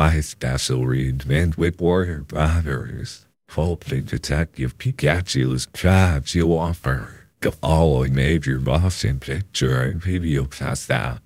by special arrangement with Warner Brothers. Hoping Detective Pikachu's job you offer. The following major motion picture and video cast out